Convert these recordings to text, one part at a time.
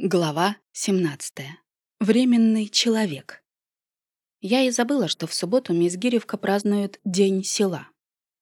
Глава 17. Временный человек. Я и забыла, что в субботу мисс Гиревка празднует День села.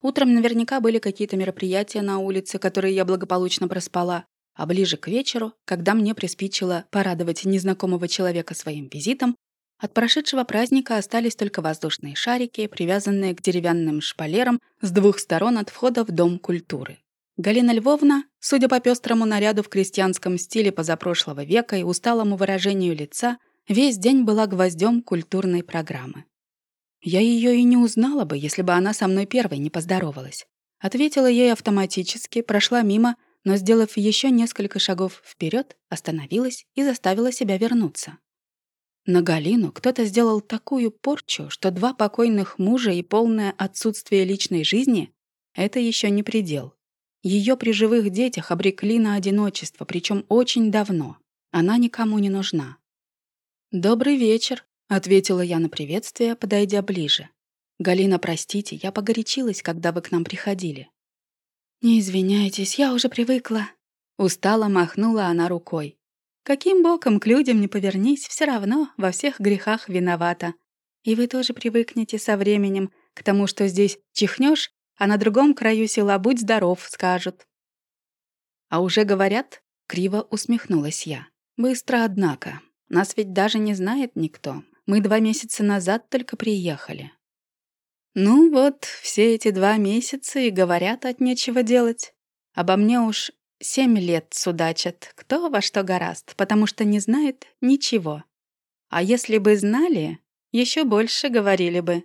Утром наверняка были какие-то мероприятия на улице, которые я благополучно проспала, а ближе к вечеру, когда мне приспичило порадовать незнакомого человека своим визитом, от прошедшего праздника остались только воздушные шарики, привязанные к деревянным шпалерам с двух сторон от входа в Дом культуры. Галина Львовна, судя по пестрому наряду в крестьянском стиле позапрошлого века и усталому выражению лица, весь день была гвоздем культурной программы. Я ее и не узнала бы, если бы она со мной первой не поздоровалась. Ответила ей автоматически, прошла мимо, но, сделав еще несколько шагов вперед, остановилась и заставила себя вернуться. На Галину кто-то сделал такую порчу, что два покойных мужа и полное отсутствие личной жизни — это еще не предел. Ее при живых детях обрекли на одиночество, причем очень давно. Она никому не нужна. «Добрый вечер», — ответила я на приветствие, подойдя ближе. «Галина, простите, я погорячилась, когда вы к нам приходили». «Не извиняйтесь, я уже привыкла». Устало махнула она рукой. «Каким боком к людям не повернись, все равно во всех грехах виновата. И вы тоже привыкнете со временем к тому, что здесь чихнешь, а на другом краю села «Будь здоров», скажут. «А уже говорят?» — криво усмехнулась я. «Быстро, однако. Нас ведь даже не знает никто. Мы два месяца назад только приехали». «Ну вот, все эти два месяца и говорят от нечего делать. Обо мне уж семь лет судачат, кто во что гораст, потому что не знает ничего. А если бы знали, еще больше говорили бы.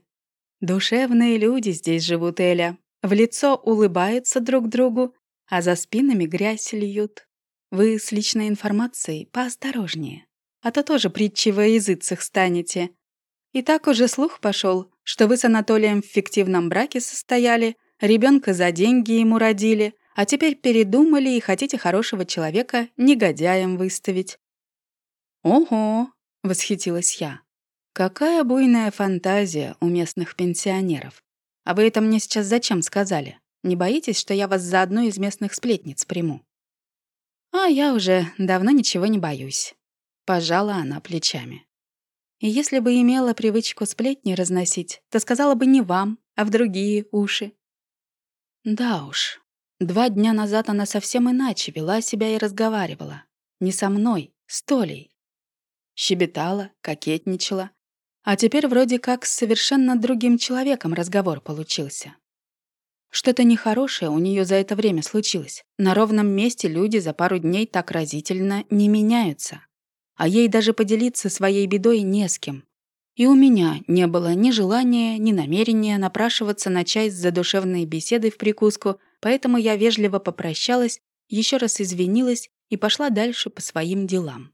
Душевные люди здесь живут, Эля. В лицо улыбаются друг другу, а за спинами грязь льют. Вы с личной информацией поосторожнее, а то тоже притчи языцах станете. И так уже слух пошел, что вы с Анатолием в фиктивном браке состояли, ребенка за деньги ему родили, а теперь передумали и хотите хорошего человека негодяем выставить. «Ого!» — восхитилась я. Какая буйная фантазия у местных пенсионеров. А вы это мне сейчас зачем сказали? Не боитесь, что я вас за одну из местных сплетниц приму? А я уже давно ничего не боюсь. Пожала она плечами. И если бы имела привычку сплетни разносить, то сказала бы не вам, а в другие уши. Да уж. Два дня назад она совсем иначе вела себя и разговаривала. Не со мной, с Толей. Щебетала, кокетничала, а теперь вроде как с совершенно другим человеком разговор получился. Что-то нехорошее у нее за это время случилось. На ровном месте люди за пару дней так разительно не меняются. А ей даже поделиться своей бедой не с кем. И у меня не было ни желания, ни намерения напрашиваться на чай с задушевной беседой в прикуску, поэтому я вежливо попрощалась, еще раз извинилась и пошла дальше по своим делам.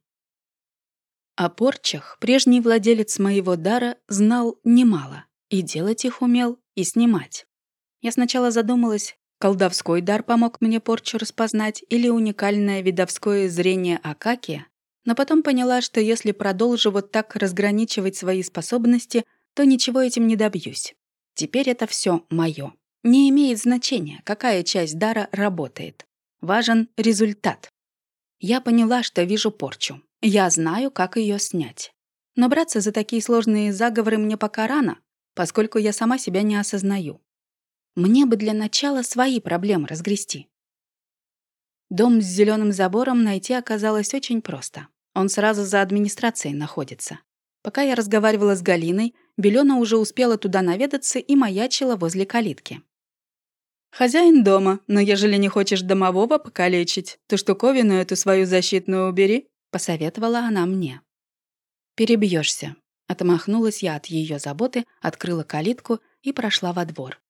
О порчах прежний владелец моего дара знал немало. И делать их умел, и снимать. Я сначала задумалась, колдовской дар помог мне порчу распознать или уникальное видовское зрение Акакия, но потом поняла, что если продолжу вот так разграничивать свои способности, то ничего этим не добьюсь. Теперь это все мое. Не имеет значения, какая часть дара работает. Важен результат. Я поняла, что вижу порчу. Я знаю, как ее снять. Но браться за такие сложные заговоры мне пока рано, поскольку я сама себя не осознаю. Мне бы для начала свои проблемы разгрести. Дом с зеленым забором найти оказалось очень просто. Он сразу за администрацией находится. Пока я разговаривала с Галиной, Белена уже успела туда наведаться и маячила возле калитки. «Хозяин дома, но ежели не хочешь домового покалечить, то штуковину эту свою защитную убери», — посоветовала она мне. Перебьешься. Отмахнулась я от ее заботы, открыла калитку и прошла во двор.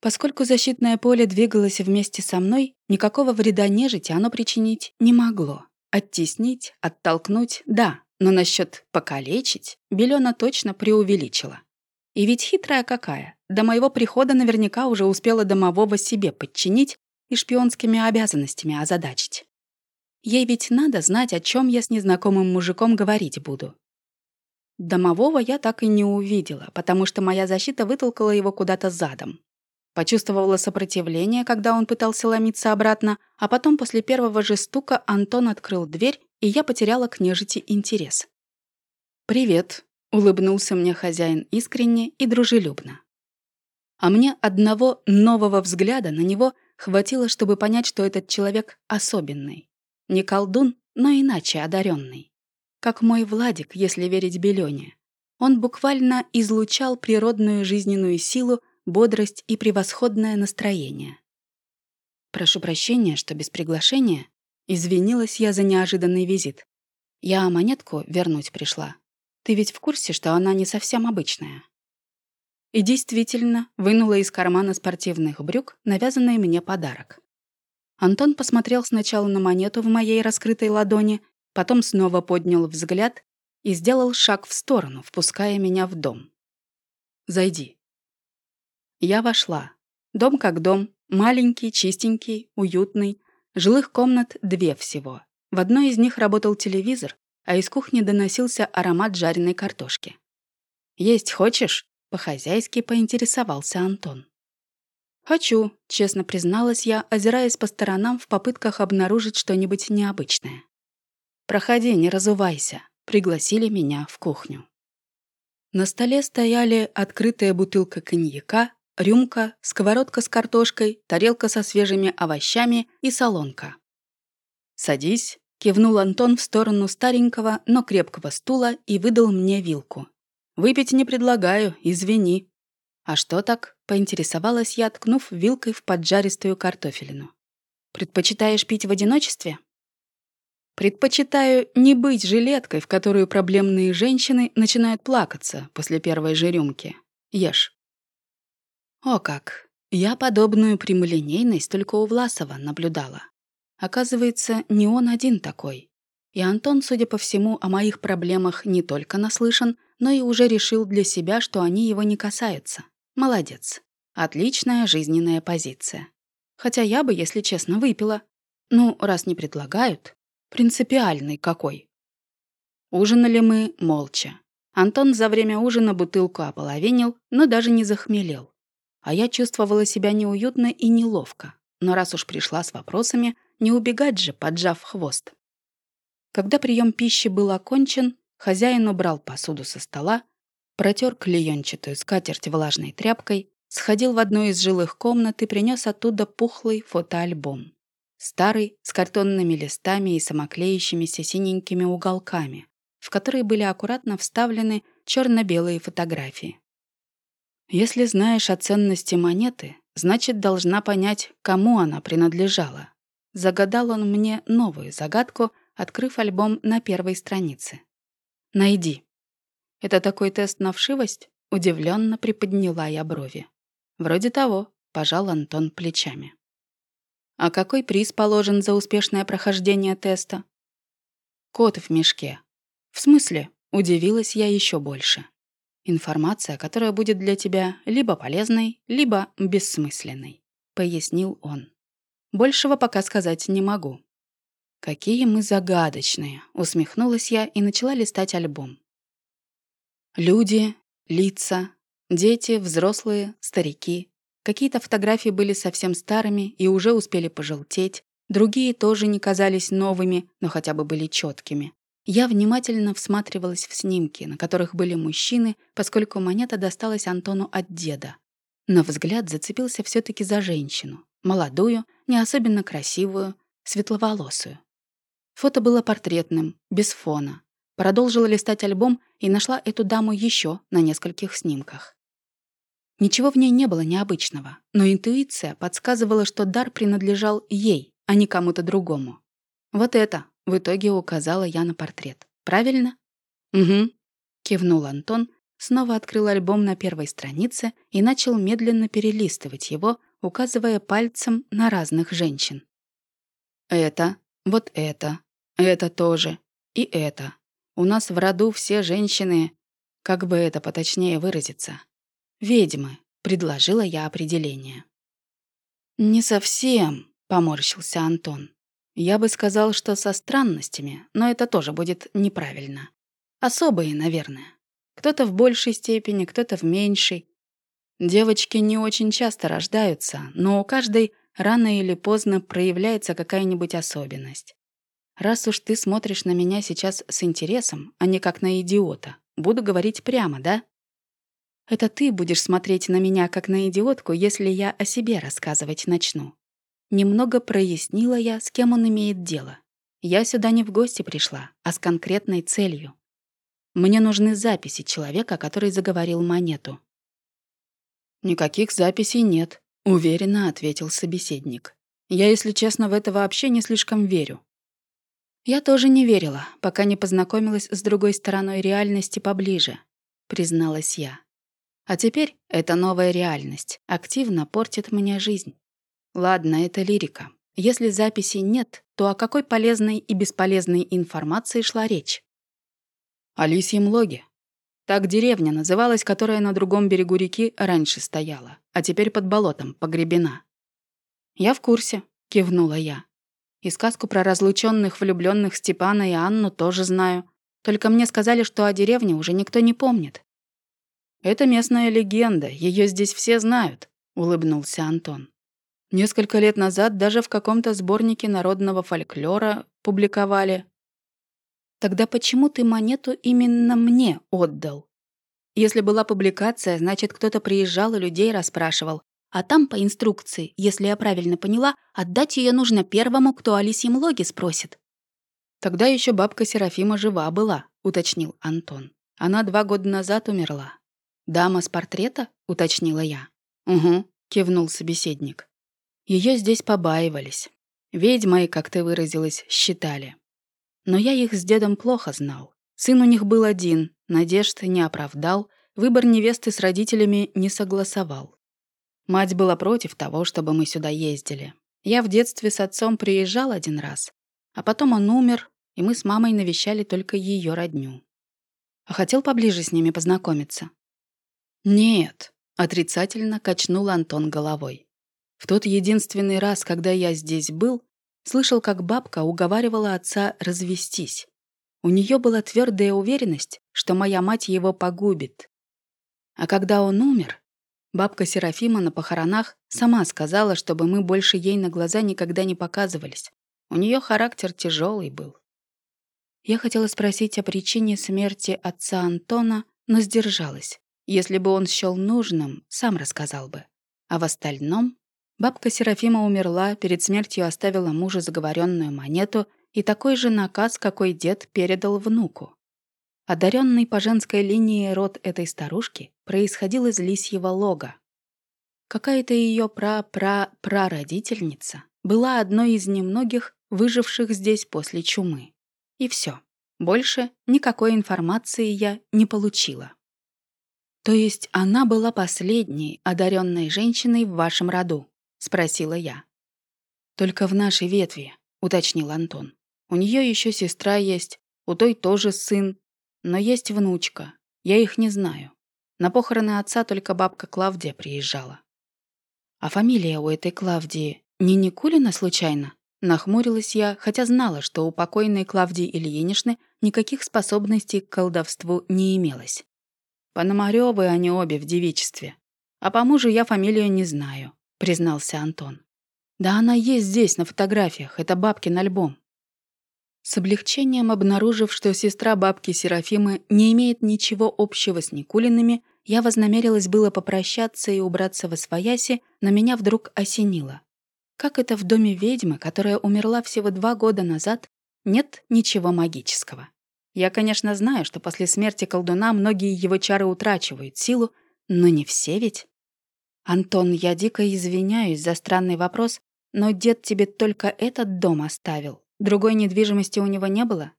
Поскольку защитное поле двигалось вместе со мной, никакого вреда нежити оно причинить не могло. Оттеснить, оттолкнуть — да, но насчет покалечить Белена точно преувеличила. И ведь хитрая какая. До моего прихода наверняка уже успела домового себе подчинить и шпионскими обязанностями озадачить. Ей ведь надо знать, о чем я с незнакомым мужиком говорить буду. Домового я так и не увидела, потому что моя защита вытолкала его куда-то задом. Почувствовала сопротивление, когда он пытался ломиться обратно, а потом после первого же стука Антон открыл дверь и я потеряла к нежити интерес. «Привет», — улыбнулся мне хозяин искренне и дружелюбно. А мне одного нового взгляда на него хватило, чтобы понять, что этот человек особенный. Не колдун, но иначе одаренный. Как мой Владик, если верить Белёне. Он буквально излучал природную жизненную силу, бодрость и превосходное настроение. Прошу прощения, что без приглашения. Извинилась я за неожиданный визит. Я монетку вернуть пришла. Ты ведь в курсе, что она не совсем обычная? И действительно, вынула из кармана спортивных брюк навязанный мне подарок. Антон посмотрел сначала на монету в моей раскрытой ладони, потом снова поднял взгляд и сделал шаг в сторону, впуская меня в дом. «Зайди». Я вошла. Дом как дом, Маленький, чистенький, уютный. Жилых комнат две всего. В одной из них работал телевизор, а из кухни доносился аромат жареной картошки. «Есть хочешь?» — по-хозяйски поинтересовался Антон. «Хочу», — честно призналась я, озираясь по сторонам в попытках обнаружить что-нибудь необычное. «Проходи, не разувайся», — пригласили меня в кухню. На столе стояли открытая бутылка коньяка, рюмка, сковородка с картошкой, тарелка со свежими овощами и солонка. «Садись», — кивнул Антон в сторону старенького, но крепкого стула и выдал мне вилку. «Выпить не предлагаю, извини». «А что так?» — поинтересовалась я, ткнув вилкой в поджаристую картофелину. «Предпочитаешь пить в одиночестве?» «Предпочитаю не быть жилеткой, в которую проблемные женщины начинают плакаться после первой же рюмки. Ешь». О как! Я подобную прямолинейность только у Власова наблюдала. Оказывается, не он один такой. И Антон, судя по всему, о моих проблемах не только наслышан, но и уже решил для себя, что они его не касаются. Молодец. Отличная жизненная позиция. Хотя я бы, если честно, выпила. Ну, раз не предлагают. Принципиальный какой. Ужинали мы молча. Антон за время ужина бутылку ополовинил, но даже не захмелел. А я чувствовала себя неуютно и неловко. Но раз уж пришла с вопросами, не убегать же, поджав хвост. Когда прием пищи был окончен, хозяин убрал посуду со стола, протер клеенчатую скатерть влажной тряпкой, сходил в одну из жилых комнат и принес оттуда пухлый фотоальбом. Старый, с картонными листами и самоклеящимися синенькими уголками, в которые были аккуратно вставлены черно-белые фотографии. Если знаешь о ценности монеты, значит, должна понять, кому она принадлежала. Загадал он мне новую загадку, открыв альбом на первой странице. «Найди». «Это такой тест на вшивость?» Удивленно приподняла я брови. «Вроде того», — пожал Антон плечами. «А какой приз положен за успешное прохождение теста?» «Кот в мешке». «В смысле?» — удивилась я еще больше. Информация, которая будет для тебя либо полезной, либо бессмысленной», — пояснил он. «Большего пока сказать не могу». «Какие мы загадочные!» — усмехнулась я и начала листать альбом. Люди, лица, дети, взрослые, старики. Какие-то фотографии были совсем старыми и уже успели пожелтеть, другие тоже не казались новыми, но хотя бы были четкими. Я внимательно всматривалась в снимки, на которых были мужчины, поскольку монета досталась Антону от деда. Но взгляд зацепился все таки за женщину. Молодую, не особенно красивую, светловолосую. Фото было портретным, без фона. Продолжила листать альбом и нашла эту даму еще на нескольких снимках. Ничего в ней не было необычного, но интуиция подсказывала, что дар принадлежал ей, а не кому-то другому. Вот это в итоге указала я на портрет. «Правильно?» «Угу», — кивнул Антон, снова открыл альбом на первой странице и начал медленно перелистывать его, указывая пальцем на разных женщин. «Это, вот это, это тоже, и это. У нас в роду все женщины, как бы это поточнее выразиться, ведьмы», — предложила я определение. «Не совсем», — поморщился Антон. Я бы сказал, что со странностями, но это тоже будет неправильно. Особые, наверное. Кто-то в большей степени, кто-то в меньшей. Девочки не очень часто рождаются, но у каждой рано или поздно проявляется какая-нибудь особенность. Раз уж ты смотришь на меня сейчас с интересом, а не как на идиота, буду говорить прямо, да? Это ты будешь смотреть на меня как на идиотку, если я о себе рассказывать начну. Немного прояснила я, с кем он имеет дело. Я сюда не в гости пришла, а с конкретной целью. Мне нужны записи человека, который заговорил монету. «Никаких записей нет», — уверенно ответил собеседник. «Я, если честно, в это вообще не слишком верю». «Я тоже не верила, пока не познакомилась с другой стороной реальности поближе», — призналась я. «А теперь эта новая реальность активно портит мне жизнь». Ладно, это лирика. Если записей нет, то о какой полезной и бесполезной информации шла речь? О лисьем логе. Так деревня называлась, которая на другом берегу реки раньше стояла, а теперь под болотом, погребена. «Я в курсе», — кивнула я. «И сказку про разлученных влюбленных Степана и Анну тоже знаю. Только мне сказали, что о деревне уже никто не помнит». «Это местная легенда, ее здесь все знают», — улыбнулся Антон. Несколько лет назад даже в каком-то сборнике народного фольклора публиковали. Тогда почему ты монету именно мне отдал? Если была публикация, значит, кто-то приезжал и людей расспрашивал. А там, по инструкции, если я правильно поняла, отдать ее нужно первому, кто о лисьем спросит. Тогда еще бабка Серафима жива была, уточнил Антон. Она два года назад умерла. «Дама с портрета?» — уточнила я. «Угу», — кивнул собеседник. Ее здесь побаивались. Ведьмой, как ты выразилась, считали. Но я их с дедом плохо знал. Сын у них был один, надежд не оправдал, выбор невесты с родителями не согласовал. Мать была против того, чтобы мы сюда ездили. Я в детстве с отцом приезжал один раз, а потом он умер, и мы с мамой навещали только ее родню. А хотел поближе с ними познакомиться? Нет, отрицательно качнул Антон головой. В тот единственный раз, когда я здесь был, слышал, как бабка уговаривала отца развестись. У нее была твердая уверенность, что моя мать его погубит. А когда он умер, бабка Серафима на похоронах сама сказала, чтобы мы больше ей на глаза никогда не показывались. У нее характер тяжелый был. Я хотела спросить о причине смерти отца Антона, но сдержалась. Если бы он счел нужным, сам рассказал бы. А в остальном Бабка Серафима умерла, перед смертью оставила мужу заговоренную монету и такой же наказ, какой дед передал внуку. Одаренный по женской линии род этой старушки происходил из лисьего лога. Какая-то ее пра-пра-прародительница была одной из немногих, выживших здесь после чумы. И все. Больше никакой информации я не получила. То есть она была последней одаренной женщиной в вашем роду? — спросила я. «Только в нашей ветви», — уточнил Антон. «У нее еще сестра есть, у той тоже сын, но есть внучка. Я их не знаю. На похороны отца только бабка Клавдия приезжала». «А фамилия у этой Клавдии не Никулина случайно?» Нахмурилась я, хотя знала, что у покойной Клавдии Ильиничны никаких способностей к колдовству не имелось. Пономарёвы они обе в девичестве. А по мужу я фамилию не знаю признался Антон. «Да она есть здесь, на фотографиях. Это бабкин альбом». С облегчением обнаружив, что сестра бабки Серафимы не имеет ничего общего с Никулиными, я вознамерилась было попрощаться и убраться во свояси, но меня вдруг осенило. Как это в доме ведьмы, которая умерла всего два года назад, нет ничего магического. Я, конечно, знаю, что после смерти колдуна многие его чары утрачивают силу, но не все ведь. «Антон, я дико извиняюсь за странный вопрос, но дед тебе только этот дом оставил. Другой недвижимости у него не было?»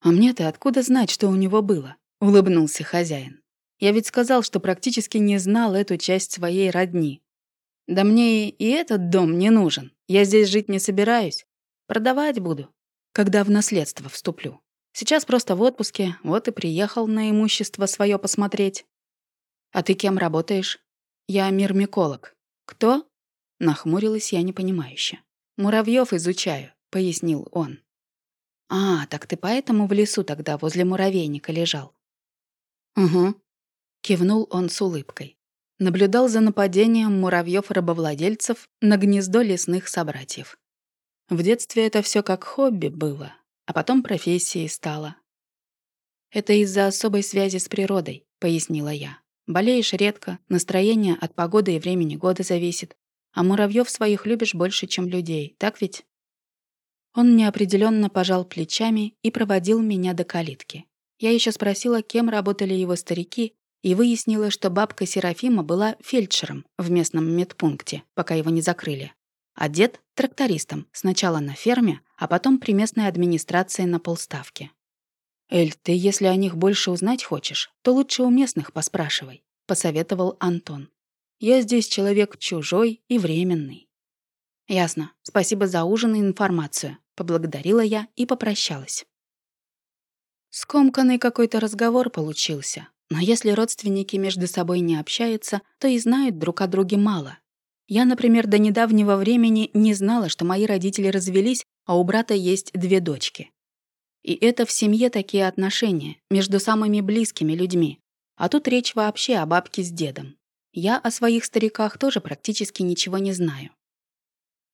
«А мне-то откуда знать, что у него было?» — улыбнулся хозяин. «Я ведь сказал, что практически не знал эту часть своей родни. Да мне и этот дом не нужен. Я здесь жить не собираюсь. Продавать буду, когда в наследство вступлю. Сейчас просто в отпуске, вот и приехал на имущество свое посмотреть. А ты кем работаешь?» «Я мирмиколог». «Кто?» Нахмурилась я непонимающе. «Муравьёв изучаю», — пояснил он. «А, так ты поэтому в лесу тогда возле муравейника лежал?» «Угу», — кивнул он с улыбкой. Наблюдал за нападением муравьёв-рабовладельцев на гнездо лесных собратьев. В детстве это все как хобби было, а потом профессией стало. «Это из-за особой связи с природой», — пояснила я. «Болеешь редко, настроение от погоды и времени года зависит, а муравьев своих любишь больше, чем людей, так ведь?» Он неопределенно пожал плечами и проводил меня до калитки. Я еще спросила, кем работали его старики, и выяснила, что бабка Серафима была фельдшером в местном медпункте, пока его не закрыли, а дед — трактористом, сначала на ферме, а потом при местной администрации на полставке. «Эль, ты если о них больше узнать хочешь, то лучше у местных поспрашивай», — посоветовал Антон. «Я здесь человек чужой и временный». «Ясно. Спасибо за ужин и информацию», — поблагодарила я и попрощалась. Скомканный какой-то разговор получился, но если родственники между собой не общаются, то и знают друг о друге мало. Я, например, до недавнего времени не знала, что мои родители развелись, а у брата есть две дочки. И это в семье такие отношения, между самыми близкими людьми. А тут речь вообще о бабке с дедом. Я о своих стариках тоже практически ничего не знаю.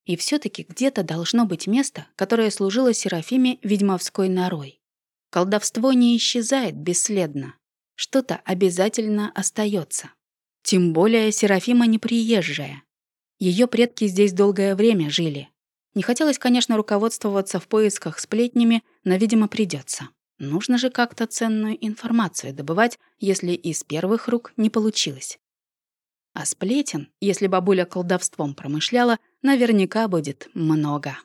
И все таки где-то должно быть место, которое служило Серафиме ведьмовской норой. Колдовство не исчезает бесследно. Что-то обязательно остается. Тем более Серафима не приезжая. Ее предки здесь долгое время жили. Не хотелось, конечно, руководствоваться в поисках сплетнями, но, видимо, придется. Нужно же как-то ценную информацию добывать, если из первых рук не получилось. А сплетен, если бабуля колдовством промышляла, наверняка будет много.